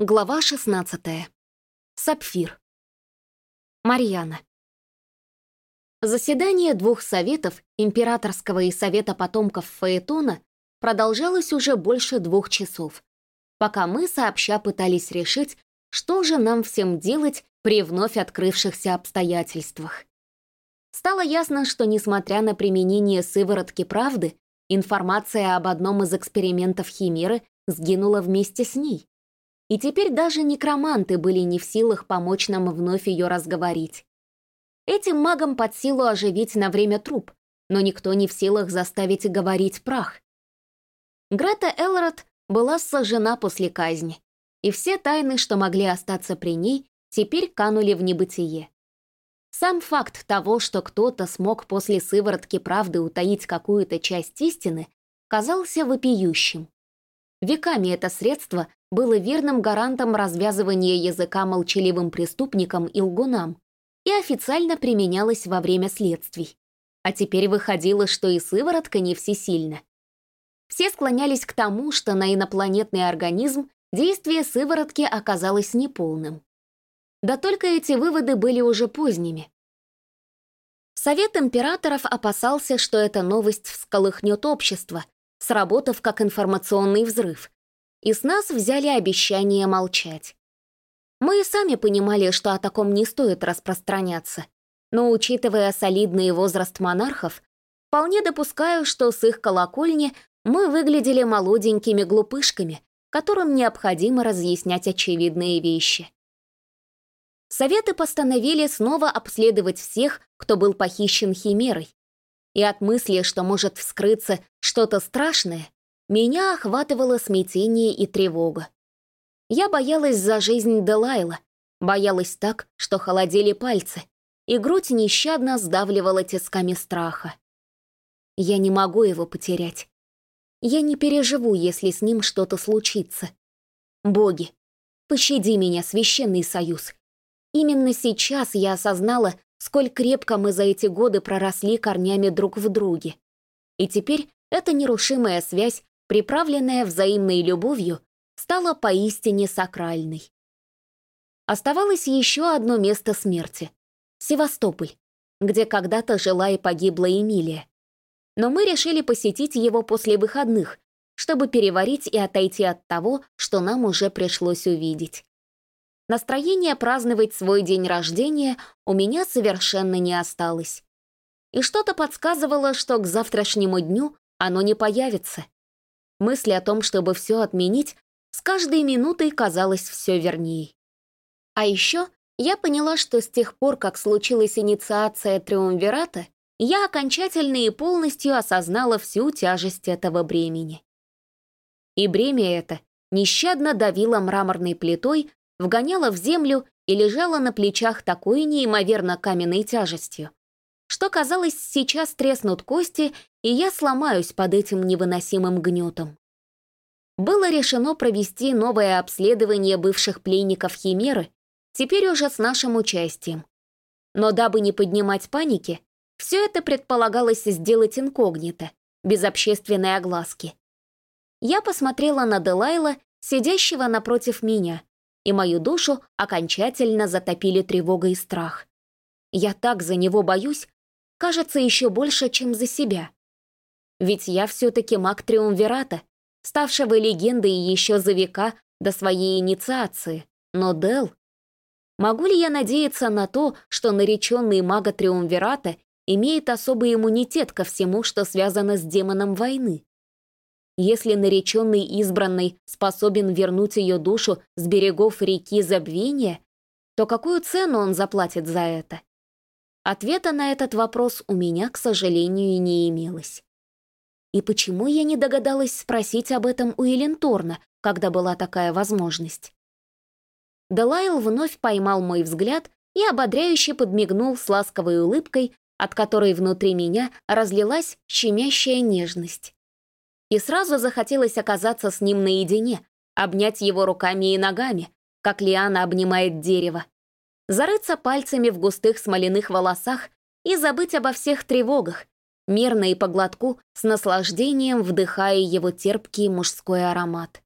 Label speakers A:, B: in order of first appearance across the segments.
A: Глава 16. Сапфир. Марьяна. Заседание двух советов, императорского и совета потомков Фаэтона, продолжалось уже больше двух часов, пока мы сообща пытались решить, что же нам всем делать при вновь открывшихся обстоятельствах. Стало ясно, что, несмотря на применение сыворотки правды, информация об одном из экспериментов Химеры сгинула вместе с ней и теперь даже некроманты были не в силах помочь нам вновь ее разговорить. Этим магам под силу оживить на время труп, но никто не в силах заставить говорить прах. Грета Элрод была сожжена после казни, и все тайны, что могли остаться при ней, теперь канули в небытие. Сам факт того, что кто-то смог после сыворотки правды утаить какую-то часть истины, казался вопиющим. Веками это средство было верным гарантом развязывания языка молчаливым преступникам и лгунам и официально применялось во время следствий. А теперь выходило, что и сыворотка не всесильна. Все склонялись к тому, что на инопланетный организм действие сыворотки оказалось неполным. Да только эти выводы были уже поздними. Совет императоров опасался, что эта новость всколыхнет общество, сработав как информационный взрыв, и с нас взяли обещание молчать. Мы и сами понимали, что о таком не стоит распространяться, но, учитывая солидный возраст монархов, вполне допускаю, что с их колокольни мы выглядели молоденькими глупышками, которым необходимо разъяснять очевидные вещи. Советы постановили снова обследовать всех, кто был похищен химерой, и от мысли, что может вскрыться что-то страшное, меня охватывало смятение и тревога. Я боялась за жизнь Делайла, боялась так, что холодели пальцы, и грудь нещадно сдавливала тисками страха. Я не могу его потерять. Я не переживу, если с ним что-то случится. Боги, пощади меня, священный союз. Именно сейчас я осознала, сколь крепко мы за эти годы проросли корнями друг в друге. И теперь эта нерушимая связь, приправленная взаимной любовью, стала поистине сакральной. Оставалось еще одно место смерти — Севастополь, где когда-то жила и погибла Эмилия. Но мы решили посетить его после выходных, чтобы переварить и отойти от того, что нам уже пришлось увидеть. Настроение праздновать свой день рождения у меня совершенно не осталось. И что-то подсказывало, что к завтрашнему дню оно не появится. Мысль о том, чтобы все отменить, с каждой минутой казалось все вернее. А еще я поняла, что с тех пор, как случилась инициация Триумвирата, я окончательно и полностью осознала всю тяжесть этого бремени. И бремя это нещадно давило мраморной плитой вгоняла в землю и лежала на плечах такой неимоверно каменной тяжестью, что, казалось, сейчас треснут кости, и я сломаюсь под этим невыносимым гнетом. Было решено провести новое обследование бывших пленников Химеры, теперь уже с нашим участием. Но дабы не поднимать паники, все это предполагалось сделать инкогнито, без общественной огласки. Я посмотрела на Делайла, сидящего напротив меня, и мою душу окончательно затопили тревога и страх. Я так за него боюсь, кажется, еще больше, чем за себя. Ведь я все-таки маг Триумвирата, ставшего легендой еще за века до своей инициации. Но Дел... Могу ли я надеяться на то, что нареченный мага Триумвирата имеет особый иммунитет ко всему, что связано с демоном войны? Если нареченный избранный способен вернуть ее душу с берегов реки забвения, то какую цену он заплатит за это? Ответа на этот вопрос у меня, к сожалению, не имелось. И почему я не догадалась спросить об этом у Эленторна, когда была такая возможность? Делайл вновь поймал мой взгляд и ободряюще подмигнул с ласковой улыбкой, от которой внутри меня разлилась щемящая нежность и сразу захотелось оказаться с ним наедине, обнять его руками и ногами, как Лиана обнимает дерево, зарыться пальцами в густых смоляных волосах и забыть обо всех тревогах, мирно и по глотку, с наслаждением вдыхая его терпкий мужской аромат.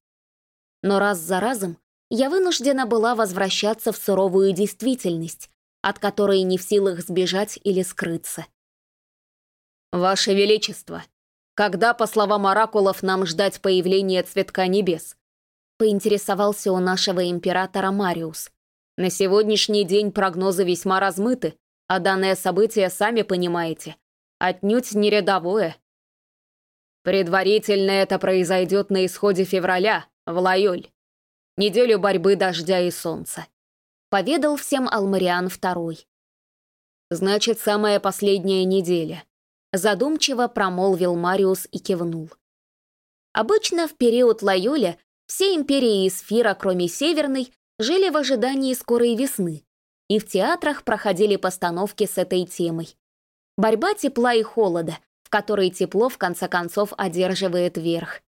A: Но раз за разом я вынуждена была возвращаться в суровую действительность, от которой не в силах сбежать или скрыться.
B: «Ваше Величество, когда, по словам оракулов, нам ждать появления цветка небес?»
A: поинтересовался у нашего императора Мариус.
B: «На сегодняшний день прогнозы весьма размыты, а данное событие, сами понимаете, отнюдь не рядовое. Предварительно это произойдет на исходе февраля, в Лайоль. Неделю борьбы дождя и солнца.
A: Поведал всем Алмариан II.
B: Значит, самая последняя неделя.
A: Задумчиво промолвил Мариус и кивнул. Обычно в период Лайоля все империи Исфира, кроме Северной, жили в ожидании скорой весны, и в театрах проходили постановки с этой темой. Борьба тепла и холода, в которой тепло в конце концов одерживает верх.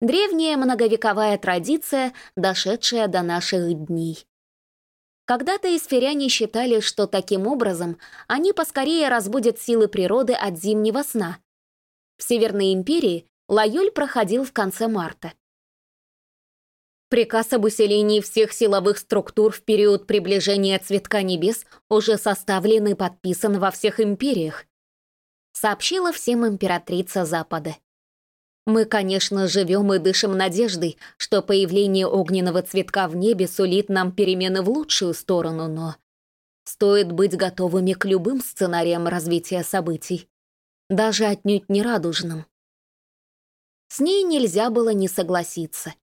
A: Древняя многовековая традиция, дошедшая до наших дней. Когда-то эсфиряне считали, что таким образом они поскорее разбудят силы природы от зимнего сна. В Северной империи Лайоль проходил в конце марта. Приказ об усилении всех силовых структур в период приближения цветка небес уже составлен и подписан во всех империях, сообщила всем императрица Запада. Мы, конечно, живем и дышим надеждой, что появление огненного цветка в небе сулит нам перемены в лучшую сторону, но стоит быть готовыми к любым сценариям развития событий, даже отнюдь не радужным. С ней нельзя было не согласиться.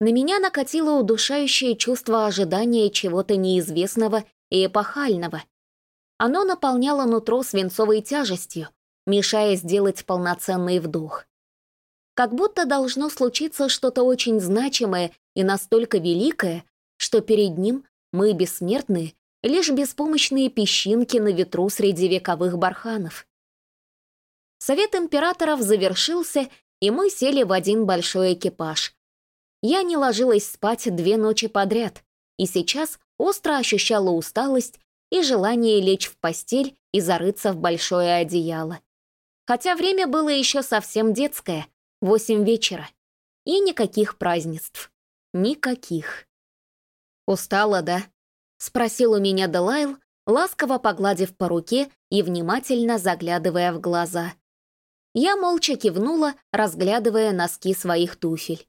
A: На меня накатило удушающее чувство ожидания чего-то неизвестного и эпохального. Оно наполняло нутро свинцовой тяжестью, мешая сделать полноценный вдох. Как будто должно случиться что-то очень значимое и настолько великое, что перед ним мы, бессмертные, лишь беспомощные песчинки на ветру среди вековых барханов. Совет императоров завершился, и мы сели в один большой экипаж, я не ложилась спать две ночи подряд, и сейчас остро ощущала усталость и желание лечь в постель и зарыться в большое одеяло. Хотя время было еще совсем детское, восемь вечера. И никаких празднеств. Никаких. «Устала, да?» — спросил у меня Делайл, ласково погладив по руке и внимательно заглядывая в глаза. Я молча кивнула, разглядывая носки своих туфель.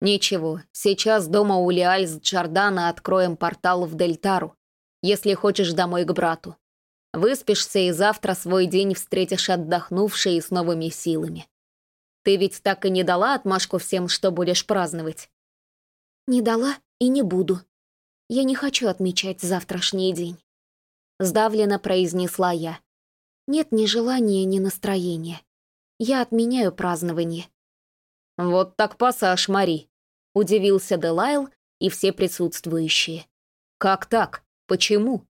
B: «Ничего, сейчас дома у Лиаль с Джордана откроем портал в Дельтару, если хочешь домой к брату. Выспишься и завтра свой день встретишь отдохнувшей и с новыми силами. Ты ведь так и не дала отмашку всем, что будешь праздновать?»
A: «Не дала и не буду. Я не хочу отмечать завтрашний день», — сдавленно произнесла я. «Нет ни желания, ни настроения. Я отменяю празднование.
B: «Вот так пассаж, Мари», — удивился Делайл и все присутствующие. «Как так? Почему?»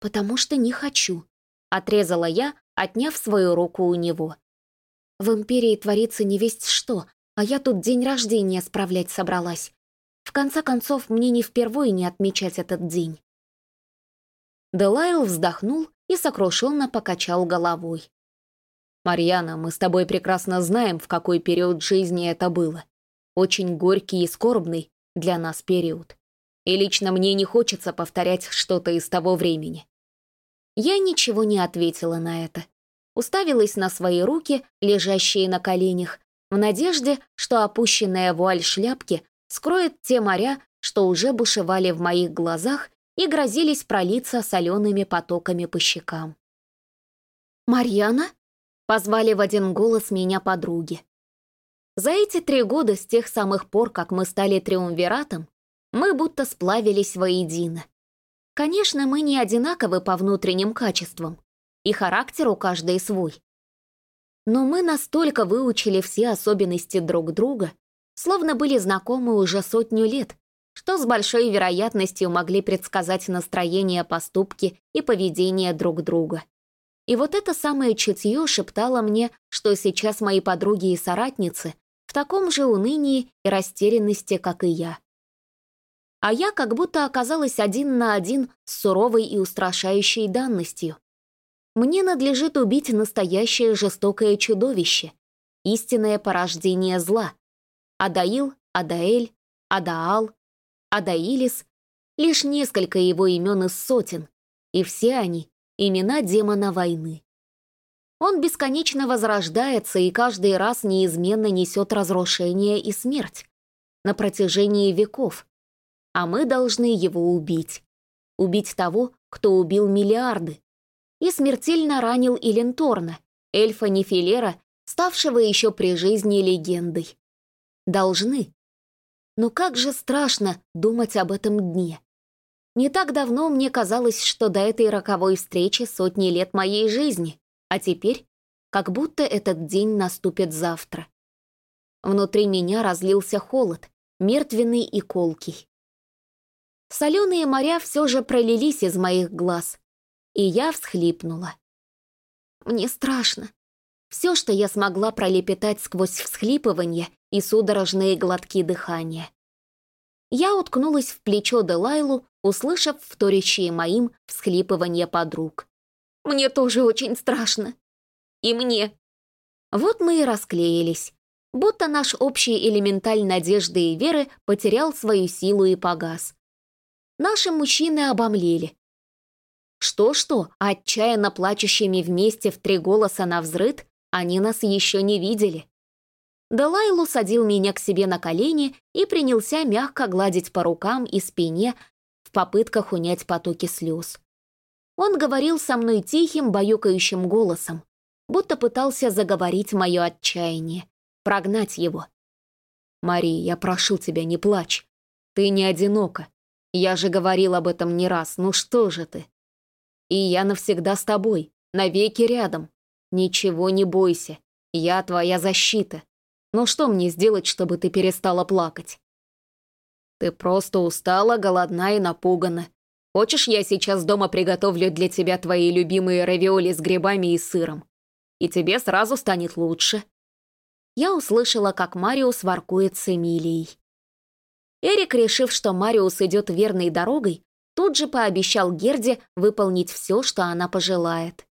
A: «Потому что не хочу», — отрезала я, отняв свою руку у него. «В Империи творится не весть что, а я тут день рождения справлять собралась. В конце концов, мне не впервые не отмечать этот день».
B: Делайл вздохнул и сокрушенно покачал головой. «Марьяна, мы с тобой прекрасно знаем, в какой период жизни это было. Очень горький и скорбный для нас период. И лично мне не хочется повторять что-то из того времени».
A: Я ничего не ответила на это. Уставилась на свои руки, лежащие на коленях, в надежде, что опущенная вуаль шляпки скроет те моря, что уже бушевали в моих глазах и грозились пролиться солеными потоками по щекам. «Марьяна?» Позвали в один голос меня подруги. За эти три года, с тех самых пор, как мы стали триумвиратом, мы будто сплавились воедино. Конечно, мы не одинаковы по внутренним качествам, и характер у каждой свой. Но мы настолько выучили все особенности друг друга, словно были знакомы уже сотню лет, что с большой вероятностью могли предсказать настроение, поступки и поведение друг друга. И вот это самое чутье шептало мне, что сейчас мои подруги и соратницы в таком же унынии и растерянности, как и я. А я как будто оказалась один на один с суровой и устрашающей данностью. Мне надлежит убить настоящее жестокое чудовище, истинное порождение зла. Адаил, Адаэль, Адаал, Адаилис — лишь несколько его имен из сотен, и все они — имена демона войны. Он бесконечно возрождается и каждый раз неизменно несет разрушение и смерть на протяжении веков, а мы должны его убить. Убить того, кто убил миллиарды. И смертельно ранил Иленторна, эльфа Нефилера, ставшего еще при жизни легендой. Должны. Но как же страшно думать об этом дне. Не так давно мне казалось, что до этой роковой встречи сотни лет моей жизни, а теперь как будто этот день наступит завтра. Внутри меня разлился холод, мертвенный и колкий. Соленые моря все же пролились из моих глаз, и я всхлипнула. Мне страшно. Все, что я смогла пролепетать сквозь всхлипывание и судорожные глотки дыхания. Я уткнулась в плечо Делайлу, услышав вторящие моим всхлипывания подруг. «Мне тоже очень страшно. И мне». Вот мы и расклеились, будто наш общий элементаль надежды и веры потерял свою силу и погас. Наши мужчины обомлели. Что-что, отчаянно плачущими вместе в три голоса на взрыд, они нас еще не видели. Далайл усадил меня к себе на колени и принялся мягко гладить по рукам и спине попытках унять потоки слез. Он говорил со мной тихим, баюкающим голосом, будто пытался заговорить мое отчаяние, прогнать его. «Мари, я прошу тебя, не плачь. Ты не одинока. Я же говорил об этом не раз, ну что же ты? И я навсегда с тобой, навеки рядом. Ничего не бойся, я твоя защита. Но что мне сделать, чтобы ты перестала плакать? Ты просто устала, голодна и напугана. Хочешь, я сейчас дома приготовлю для тебя твои любимые равиоли с грибами и сыром? И тебе сразу станет лучше. Я услышала, как Мариус воркует с Эмилией. Эрик, решив, что Мариус идет верной дорогой, тут же пообещал Герде выполнить все, что она пожелает.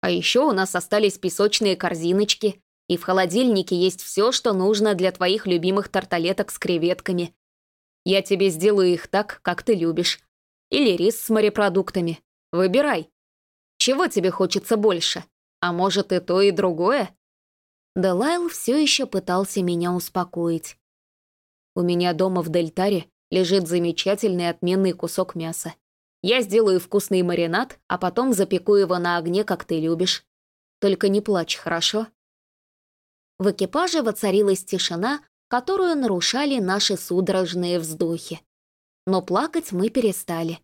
A: А еще у нас остались песочные корзиночки, и в холодильнике есть все, что нужно для твоих любимых тарталеток с креветками. Я тебе сделаю их так, как ты любишь. Или рис с морепродуктами. Выбирай. Чего тебе хочется больше? А может и то, и другое? Делайл все еще пытался меня успокоить. У меня дома в Дельтаре лежит замечательный отменный кусок мяса. Я сделаю вкусный маринад, а потом запеку его на огне, как ты любишь. Только не плачь, хорошо?» В экипаже воцарилась тишина, которую нарушали наши судорожные вздохи. Но плакать мы перестали.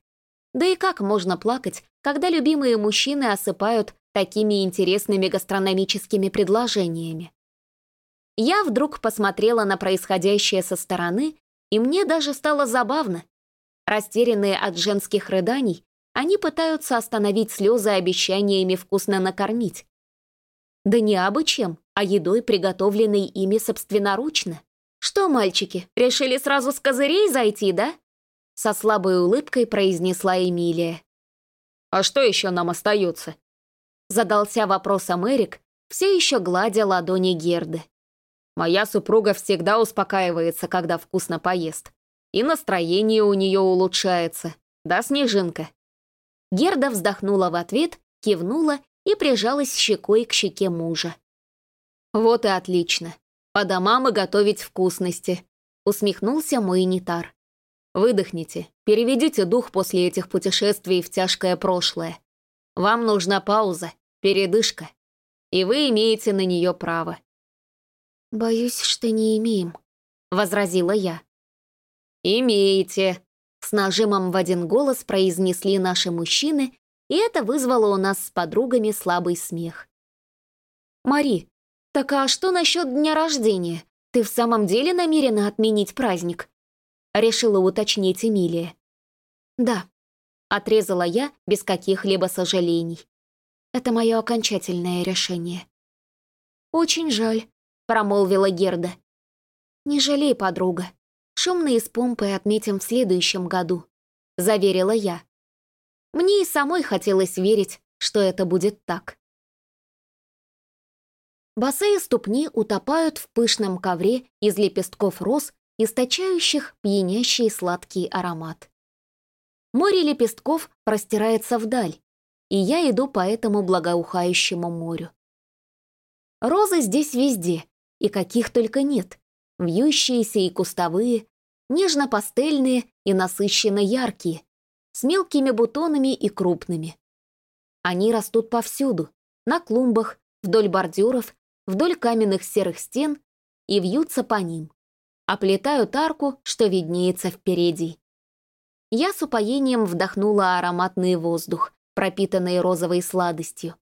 A: Да и как можно плакать, когда любимые мужчины осыпают такими интересными гастрономическими предложениями? Я вдруг посмотрела на происходящее со стороны, и мне даже стало забавно. Растерянные от женских рыданий, они пытаются остановить слезы обещаниями вкусно накормить. Да не абы чем, а едой, приготовленной ими собственноручно. «Что, мальчики, решили сразу с козырей зайти, да?» Со слабой улыбкой произнесла Эмилия. «А что еще нам остается?» Задался вопросом Эрик, все еще гладя ладони Герды. Моя супруга всегда успокаивается, когда вкусно поест. И настроение у нее улучшается. Да, Снежинка?» Герда вздохнула в ответ, кивнула и прижалась щекой к щеке мужа. «Вот и отлично. По домам и готовить вкусности», — усмехнулся мой нитар. «Выдохните, переведите дух после этих путешествий в тяжкое прошлое. Вам нужна пауза, передышка, и вы имеете на нее право.
B: «Боюсь, что не имеем», — возразила я.
A: «Имеете», — с нажимом в один голос произнесли наши мужчины, и это вызвало у нас с подругами слабый смех. «Мари, так а что насчет дня рождения? Ты в самом деле намерена отменить праздник?» — решила уточнить Эмилия.
B: «Да», — отрезала я без каких-либо сожалений. «Это мое окончательное решение». «Очень жаль», — промолвила Герда. «Не жалей, подруга. Шумные с помпой отметим в следующем году», — заверила я. Мне и самой хотелось верить, что это будет так. Босые ступни утопают в пышном ковре из лепестков роз
A: источающих пьянящий сладкий аромат. Море лепестков простирается вдаль, и я иду по этому благоухающему морю. Розы здесь везде, и каких только нет. Вьющиеся и кустовые, нежно-пастельные и насыщенно яркие, с мелкими бутонами и крупными. Они растут повсюду, на клумбах, вдоль бордюров, вдоль каменных серых стен и вьются по ним. Оплетают арку, что виднеется впереди. Я с упоением вдохнула ароматный воздух, пропитанный розовой сладостью,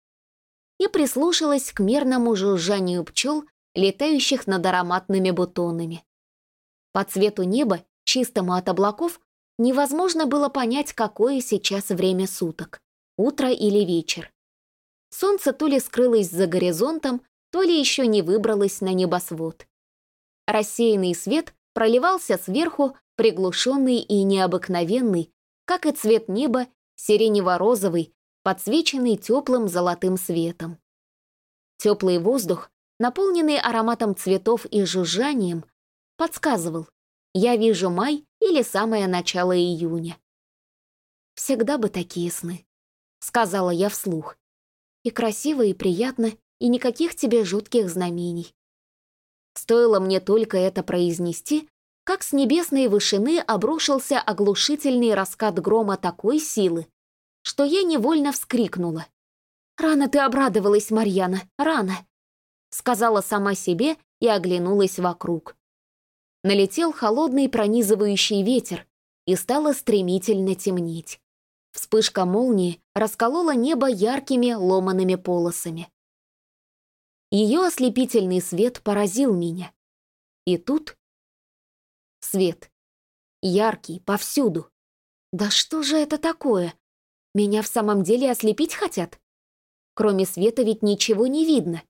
A: и прислушалась к мерному жужжанию пчел, летающих над ароматными бутонами. По цвету неба, чистому от облаков, невозможно было понять, какое сейчас время суток — утро или вечер. Солнце то ли скрылось за горизонтом, то ли еще не выбралось на небосвод. Рассеянный свет проливался сверху, приглушенный и необыкновенный, как и цвет неба, сиренево-розовый, подсвеченный теплым золотым светом. Теплый воздух, наполненный ароматом цветов и жужжанием, подсказывал, я вижу май или самое начало июня. «Всегда бы такие сны», — сказала я вслух. «И красиво, и приятно, и никаких тебе жутких знамений». Стоило мне только это произнести, как с небесной вышины обрушился оглушительный раскат грома такой силы, что я невольно вскрикнула. «Рано ты обрадовалась, Марьяна, рано!» сказала сама себе и оглянулась вокруг. Налетел холодный пронизывающий ветер, и стало стремительно темнеть. Вспышка молнии расколола небо яркими ломаными полосами. Ее ослепительный свет поразил меня. И тут... Свет. Яркий, повсюду. Да что же это такое? Меня в самом деле ослепить хотят? Кроме света ведь ничего не видно.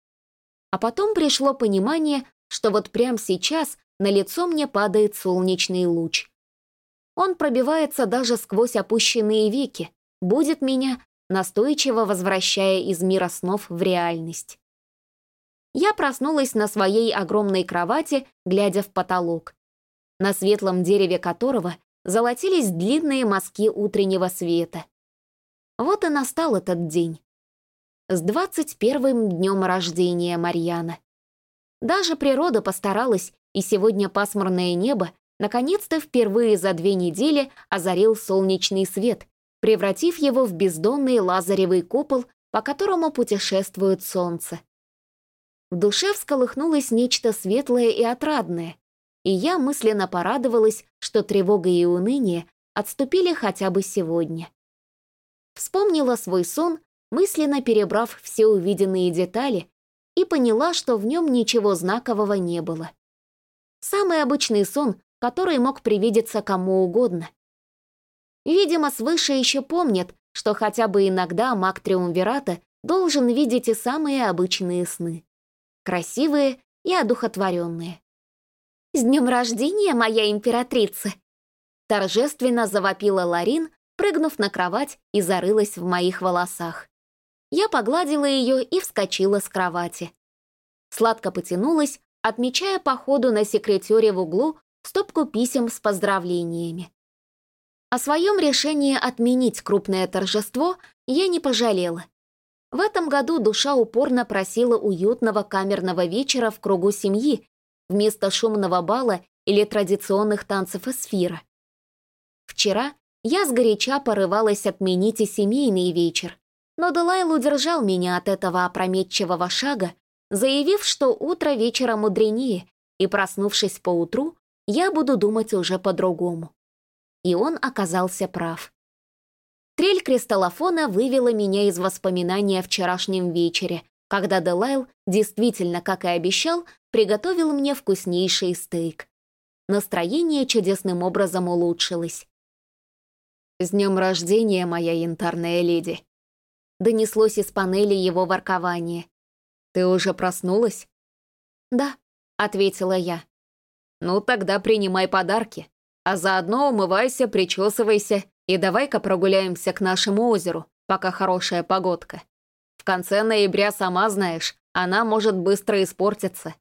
A: А потом пришло понимание, что вот прямо сейчас на лицо мне падает солнечный луч. Он пробивается даже сквозь опущенные веки, будет меня, настойчиво возвращая из мира снов в реальность. Я проснулась на своей огромной кровати, глядя в потолок, на светлом дереве которого золотились длинные мазки утреннего света. Вот и настал этот день. С двадцать первым днем рождения Марьяна. Даже природа постаралась, и сегодня пасмурное небо наконец-то впервые за две недели озарил солнечный свет, превратив его в бездонный лазаревый купол, по которому путешествует солнце. В душе всколыхнулось нечто светлое и отрадное, и я мысленно порадовалась, что тревога и уныние отступили хотя бы сегодня. Вспомнила свой сон, мысленно перебрав все увиденные детали, и поняла, что в нем ничего знакового не было. Самый обычный сон, который мог привидеться кому угодно. Видимо, свыше еще помнят, что хотя бы иногда маг Триумвирата должен видеть и самые обычные сны. Красивые и одухотворенные. «С днем рождения, моя императрица!» Торжественно завопила Ларин, прыгнув на кровать и зарылась в моих волосах. Я погладила ее и вскочила с кровати. Сладко потянулась, отмечая по ходу на секретере в углу стопку писем с поздравлениями. О своем решении отменить крупное торжество я не пожалела. В этом году душа упорно просила уютного камерного вечера в кругу семьи вместо шумного бала или традиционных танцев эсфира. Вчера я сгоряча порывалась отменить и семейный вечер, но Делайл удержал меня от этого опрометчивого шага, заявив, что утро вечера мудренее, и, проснувшись поутру, я буду думать уже по-другому. И он оказался прав. Трель кристаллофона вывела меня из воспоминания о вчерашнем вечере, когда Делайл, действительно, как и обещал, приготовил мне вкуснейший стейк. Настроение чудесным образом улучшилось. «С днем рождения, моя янтарная леди!» Донеслось из панели его воркование. «Ты уже проснулась?» «Да», — ответила я. «Ну, тогда принимай подарки, а заодно умывайся, причесывайся и давай-ка прогуляемся к нашему озеру, пока хорошая погодка. В конце ноября, сама знаешь, она может быстро испортиться.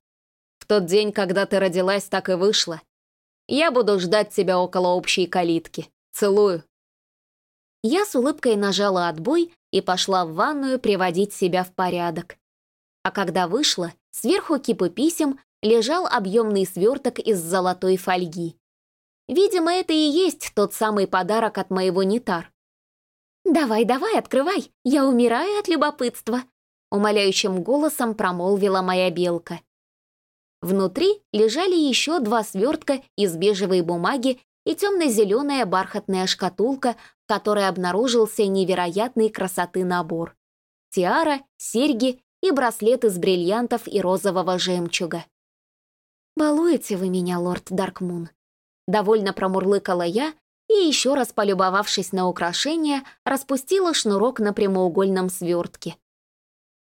A: В тот день, когда ты родилась, так и вышло.
B: Я буду ждать тебя около общей калитки. Целую».
A: Я с улыбкой нажала отбой и пошла в ванную приводить себя в порядок. А когда вышла, сверху кипы писем лежал объемный сверток из золотой фольги. Видимо, это и есть тот самый подарок от моего Нитар. «Давай, давай, открывай, я умираю от любопытства», умоляющим голосом промолвила моя белка. Внутри лежали еще два свертка из бежевой бумаги и темно-зеленая бархатная шкатулка, в которой обнаружился невероятной красоты набор. Тиара, серьги и браслет из бриллиантов и розового жемчуга. «Балуете вы меня, лорд Даркмун?» Довольно промурлыкала я и, еще раз полюбовавшись на украшение, распустила шнурок на прямоугольном свертке.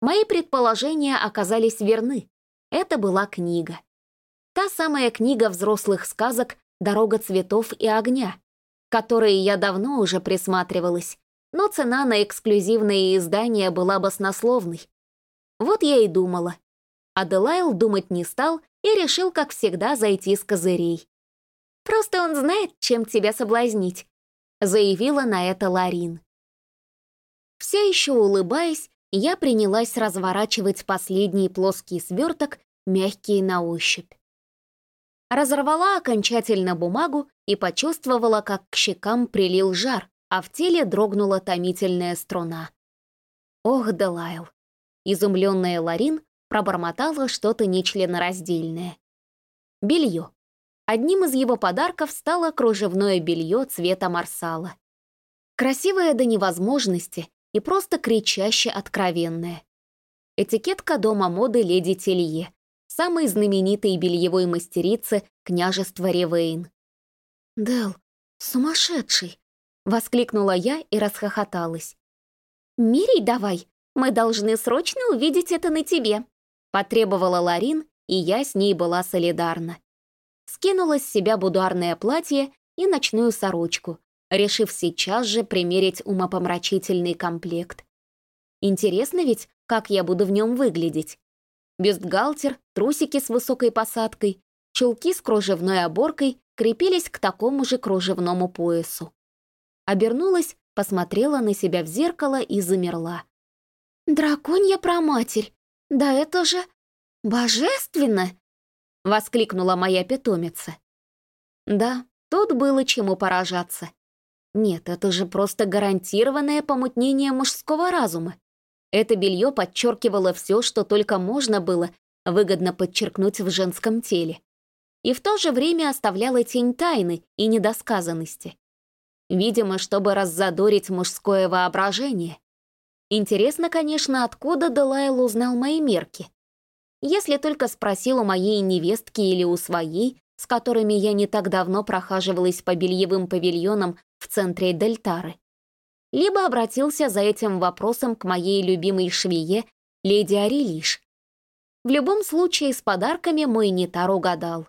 A: Мои предположения оказались верны. Это была книга. Та самая книга взрослых сказок «Дорога цветов и огня», к которой я давно уже присматривалась, но цена на эксклюзивные издания была баснословной. Вот я и думала. Аделайл думать не стал и решил, как всегда, зайти с козырей. «Просто он знает, чем тебя соблазнить», — заявила на это Ларин. Все еще улыбаясь, я принялась разворачивать последний плоский сверток, мягкий на ощупь. Разорвала окончательно бумагу и почувствовала, как к щекам прилил жар, а в теле дрогнула томительная струна. Ох, Делайл! Изумленная Ларин пробормотала что-то нечленораздельное. Белье. Одним из его подарков стало кружевное белье цвета марсала. Красивое до невозможности и просто кричаще откровенное. Этикетка дома моды леди Телье, самой знаменитой бельевой мастерицы княжества Ревейн. «Дел, сумасшедший!» — воскликнула я и расхохоталась. «Мирей давай, мы должны срочно увидеть это на тебе», Потребовала Ларин, и я с ней была солидарна. Скинула с себя будуарное платье и ночную сорочку, решив сейчас же примерить умопомрачительный комплект. Интересно ведь, как я буду в нем выглядеть. Бюстгальтер, трусики с высокой посадкой, чулки с кружевной оборкой крепились к такому же кружевному поясу. Обернулась, посмотрела на себя в зеркало и замерла. «Драконья проматерь! «Да это же божественно!» — воскликнула моя питомица. Да, тут было чему поражаться. Нет, это же просто гарантированное помутнение мужского разума. Это белье подчеркивало все, что только можно было выгодно подчеркнуть в женском теле. И в то же время оставляло тень тайны и недосказанности. Видимо, чтобы раззадорить мужское воображение. Интересно, конечно, откуда Делайл узнал мои мерки. Если только спросил у моей невестки или у своей, с которыми я не так давно прохаживалась по бельевым павильонам в центре Дельтары. Либо обратился за этим вопросом к моей любимой швее, леди Арилиш. В любом случае, с подарками мой нетар угадал.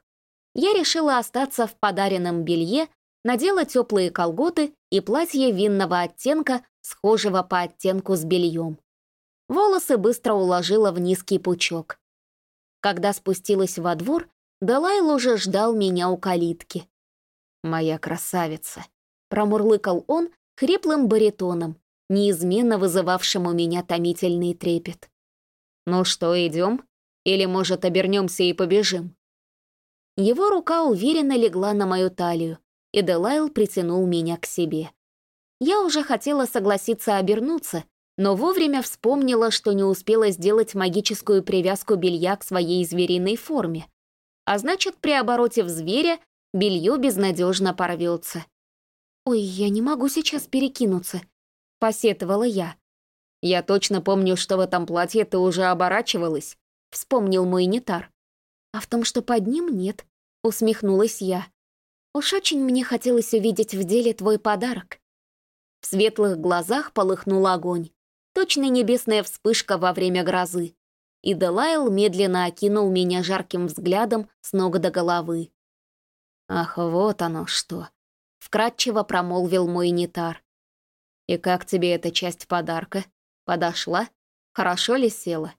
A: Я решила остаться в подаренном белье, надела теплые колготы и платье винного оттенка схожего по оттенку с бельем. Волосы быстро уложила в низкий пучок. Когда спустилась во двор, Далайл уже ждал меня у калитки. «Моя красавица», — промурлыкал он хриплым баритоном, неизменно вызывавшим у меня томительный трепет. «Ну что, идем? Или, может, обернемся и побежим?» Его рука уверенно легла на мою талию, и Делайл притянул меня к себе. Я уже хотела согласиться обернуться, но вовремя вспомнила, что не успела сделать магическую привязку белья к своей звериной форме. А значит, при обороте в зверя белье безнадежно порвется. «Ой, я не могу сейчас перекинуться», — посетовала я. «Я точно помню, что в этом платье ты уже оборачивалась», — вспомнил мой нетар. «А в том, что под ним нет», — усмехнулась я. «Уж очень мне хотелось увидеть в деле твой подарок». В светлых глазах полыхнул огонь. Точно небесная вспышка во время грозы. И Делайл медленно окинул меня жарким взглядом с ног до головы. «Ах, вот оно что!» — вкратчиво промолвил мой нетар. «И как тебе эта часть подарка? Подошла? Хорошо ли села?»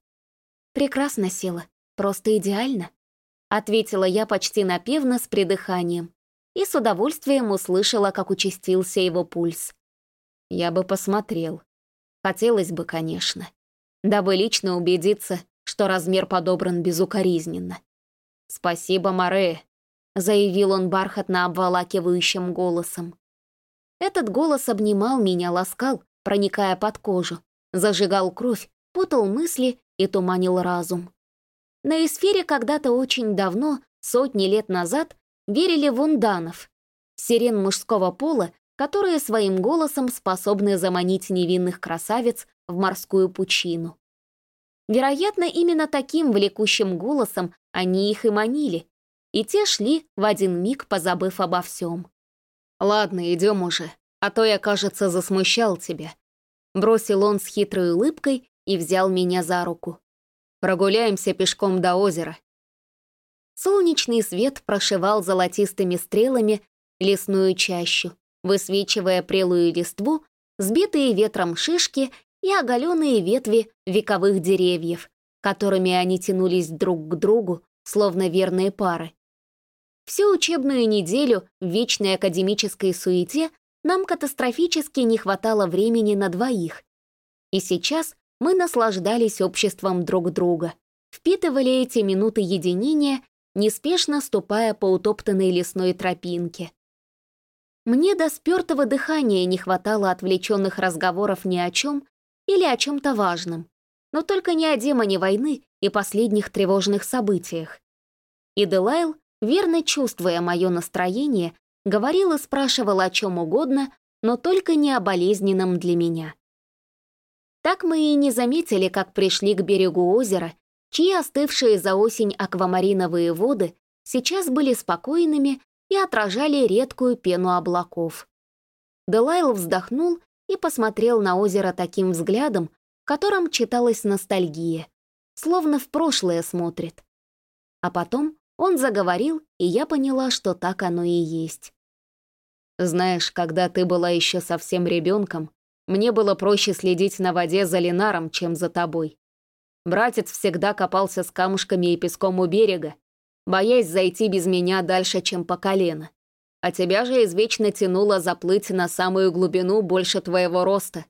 A: «Прекрасно села, просто идеально», — ответила я почти напевно с придыханием. и с удовольствием услышала, как участился его пульс.
B: Я бы посмотрел. Хотелось бы, конечно. Дабы лично убедиться, что размер подобран безукоризненно. «Спасибо, Море», — заявил он бархатно обволакивающим голосом. Этот голос обнимал меня, ласкал, проникая под кожу, зажигал кровь, путал мысли и туманил разум. На эсфере когда-то очень давно, сотни лет назад, верили в унданов, сирен мужского пола, которые своим голосом способны заманить невинных красавиц в морскую пучину. Вероятно, именно таким влекущим голосом они их и манили, и те шли в один миг, позабыв обо всем. «Ладно, идем уже, а то я, кажется, засмущал тебя». Бросил он с хитрой улыбкой и взял меня за руку. «Прогуляемся пешком до озера». Солнечный свет прошивал золотистыми стрелами лесную чащу, высвечивая прелую листву, сбитые ветром шишки и оголенные ветви вековых деревьев, которыми они тянулись друг к другу, словно верные пары. Всю учебную неделю в вечной академической суете нам катастрофически не хватало времени на двоих. И сейчас мы наслаждались обществом друг друга, впитывали эти минуты единения, неспешно ступая по утоптанной лесной тропинке. Мне до спёртого дыхания не хватало отвлеченных разговоров ни о чем или о чем-то важном, но только не о демоне войны и последних тревожных событиях. И Делайл верно чувствуя мое настроение, говорил и спрашивал о чем угодно, но только не о болезненном для меня. Так мы и не заметили, как пришли к берегу озера, чьи остывшие за осень аквамариновые воды сейчас были спокойными и отражали редкую пену облаков. Делайл вздохнул и посмотрел на озеро таким взглядом, в котором читалась ностальгия, словно в прошлое смотрит. А потом он заговорил, и я поняла, что так оно и есть. Знаешь, когда ты была еще совсем ребенком, мне было проще следить на воде за Ленаром, чем за тобой. Братец всегда копался с камушками и песком у берега, боясь зайти без меня дальше, чем по колено. А тебя же извечно тянуло заплыть на самую глубину больше твоего роста.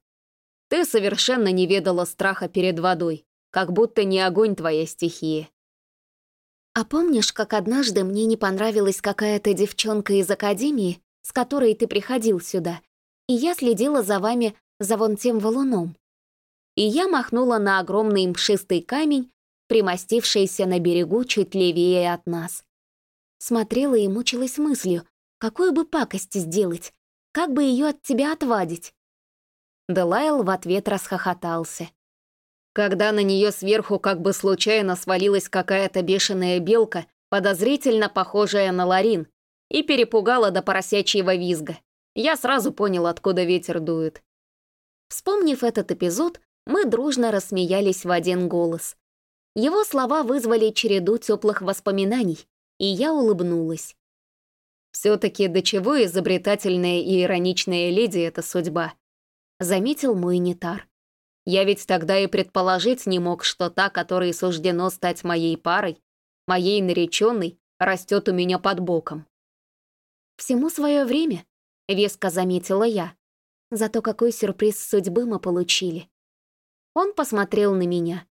B: Ты совершенно не ведала страха перед водой, как будто не огонь твоя стихия.
A: «А помнишь, как однажды мне не понравилась какая-то девчонка из академии, с которой ты приходил сюда, и я следила за вами за вон тем валуном?» И я махнула на огромный мшистый камень, примостившийся на берегу чуть левее от нас. Смотрела и мучилась мыслью, какую бы пакость сделать, как бы ее от тебя отвадить. Делайл в ответ расхохотался
B: когда на нее сверху как бы случайно свалилась какая-то бешеная белка, подозрительно похожая на Ларин, и перепугала до поросячьего визга. Я сразу понял, откуда ветер дует.
A: Вспомнив этот эпизод, мы дружно рассмеялись в один голос. Его слова вызвали череду теплых воспоминаний, и я улыбнулась.
B: «Все-таки до чего изобретательная и ироничная леди эта судьба», — заметил мой нетар. Я ведь тогда и предположить не мог, что та, которой суждено стать моей парой, моей нареченной, растет у меня под боком.
A: «Всему свое время», — веско заметила я. «Зато какой сюрприз судьбы мы получили». Он посмотрел на меня.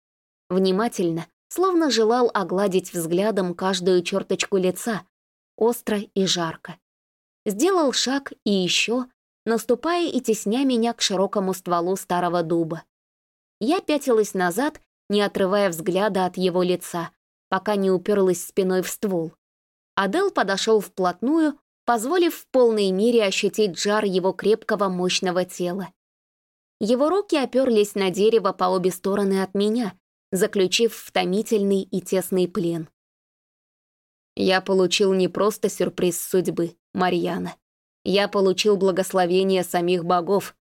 A: Внимательно, словно желал огладить взглядом каждую черточку лица, остро и жарко. Сделал шаг и еще, наступая и тесня меня к широкому стволу старого дуба. Я пятилась назад, не отрывая взгляда от его лица, пока не уперлась спиной в ствол. Адел подошел вплотную, позволив в полной мере ощутить жар его крепкого мощного тела. Его руки оперлись на дерево по обе стороны от меня, заключив в томительный и тесный плен.
B: Я получил не просто сюрприз судьбы, Марьяна. Я получил благословение самих богов,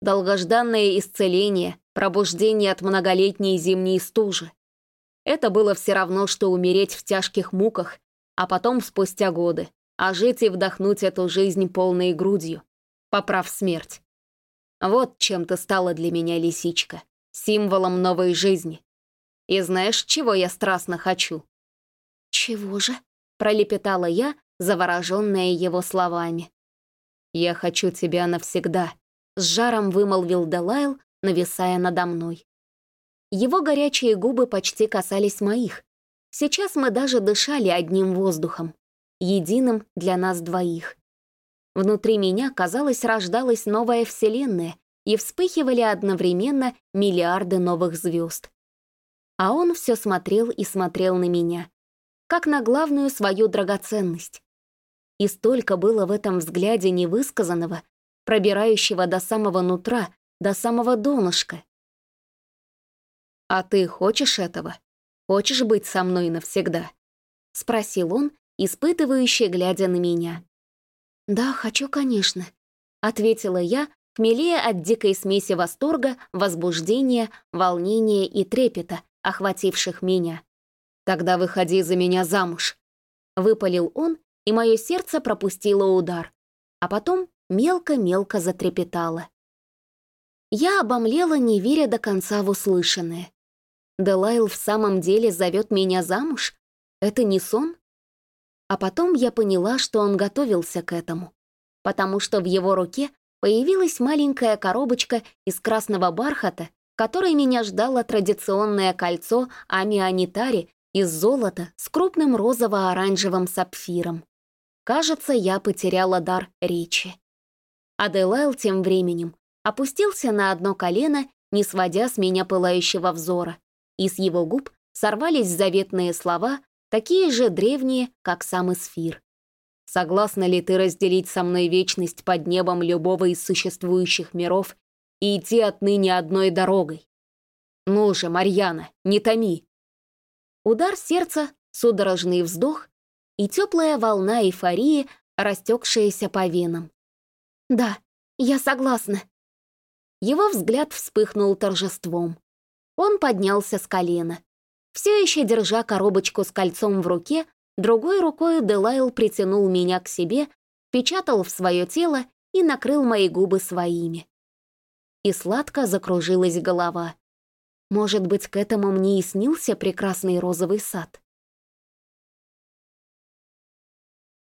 B: долгожданное исцеление, пробуждение от многолетней зимней стужи. Это было все равно, что умереть в тяжких муках, а потом спустя годы, а жить и вдохнуть эту жизнь полной грудью, поправ смерть. Вот чем ты стала для меня, лисичка, символом новой жизни. И знаешь, чего я страстно хочу?
A: «Чего же?» — пролепетала я, завороженная его словами.
B: «Я хочу тебя навсегда», — с жаром вымолвил Делайл, нависая надо мной. Его горячие губы почти касались моих. Сейчас мы даже дышали одним воздухом, единым для нас двоих. Внутри меня, казалось, рождалась новая вселенная, и вспыхивали одновременно миллиарды новых звезд. А он все смотрел и смотрел на меня, как на главную свою драгоценность. И столько было в этом взгляде невысказанного, пробирающего до самого нутра, до самого донышка. «А ты хочешь этого? Хочешь быть со мной навсегда?» — спросил он, испытывающий, глядя на меня. «Да, хочу, конечно», — ответила я, хмелее от дикой смеси восторга, возбуждения, волнения и трепета, охвативших меня. «Тогда выходи за меня замуж», — выпалил он, и мое сердце пропустило удар, а потом мелко-мелко затрепетало. Я обомлела, не веря до конца в услышанное. Делайл в самом деле зовет меня замуж? Это не сон? А потом я поняла, что он готовился к этому, потому что в его руке появилась маленькая коробочка из красного бархата, которой меня ждало традиционное кольцо Амианитари из золота с крупным розово-оранжевым сапфиром. Кажется, я потеряла дар речи. Аделайл тем временем опустился на одно колено, не сводя с меня пылающего взора, и с его губ сорвались заветные слова, такие же древние, как сам эсфир. Согласна ли ты разделить со мной вечность под небом любого из существующих миров и идти отныне одной дорогой? Ну же, Марьяна, не томи. Удар сердца, судорожный вздох и теплая волна эйфории, растекшаяся по венам. «Да, я согласна». Его взгляд вспыхнул торжеством. Он поднялся с колена. Все еще держа коробочку с кольцом в руке, Другой рукой Делайл притянул меня к себе, печатал в свое тело и накрыл мои губы своими. И сладко закружилась голова. Может быть, к этому мне и снился прекрасный розовый сад.